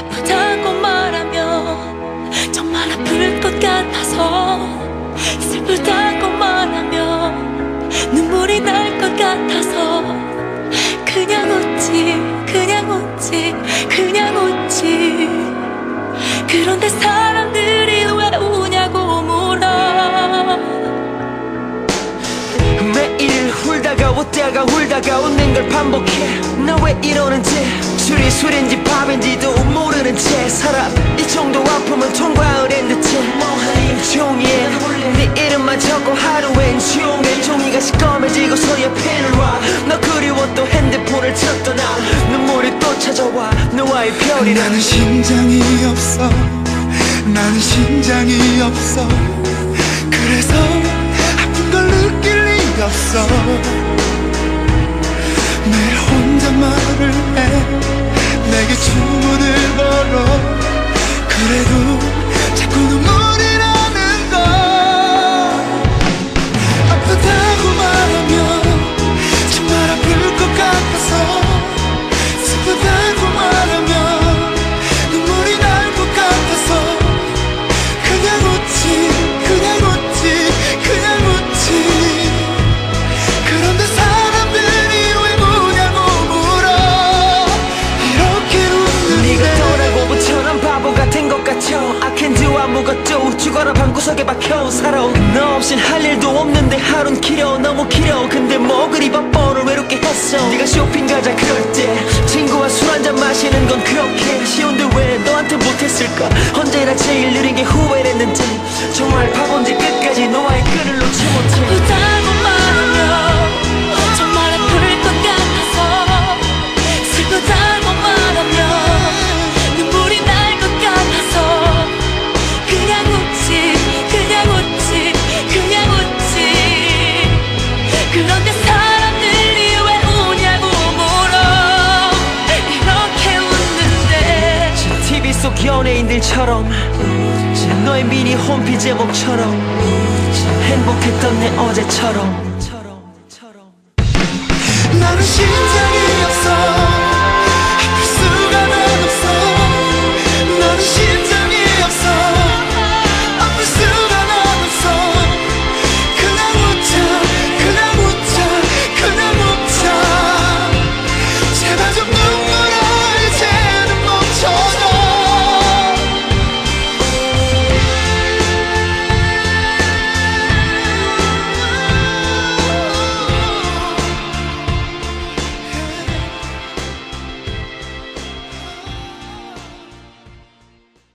아프다고 말하면 정말 아플 것 같아서 슬프다고 말하면 눈물이 날 것 같아서 그냥 웃지 그냥 웃지 그냥 웃지. 그런데 사람들이 왜 우냐고 물어. 매일 울다가 웃다가 울다가 웃는 걸 반복해. 나 왜 이러는지 술이 술인지 밥인지 네 이름만 적고 하루엔 종일 종이가 시꺼매지고서야 펜을 와너 그리워 또 핸드폰을 찾더나 눈물이 또 찾아와 너와의 별이라 나는 심장이 없어 나는 심장이 없어 그래서 죽어라 방구석에 박혀 살아 너 없인 할 일도 없는데 하룬 길어. 너무 길어. 근데 뭐 그리 바빠 오늘 외롭게 했어. 네가 쇼핑 가자 그럴 때 친구와 술 한잔 마시는 건 그렇게 쉬운데 왜 너한테 못했을까? 언제나 제일 느린 게 후회랬는데 정말 속 연예인들처럼 너의 미니 홈피 제목처럼 행복했던 내 어제처럼. 나는 심장이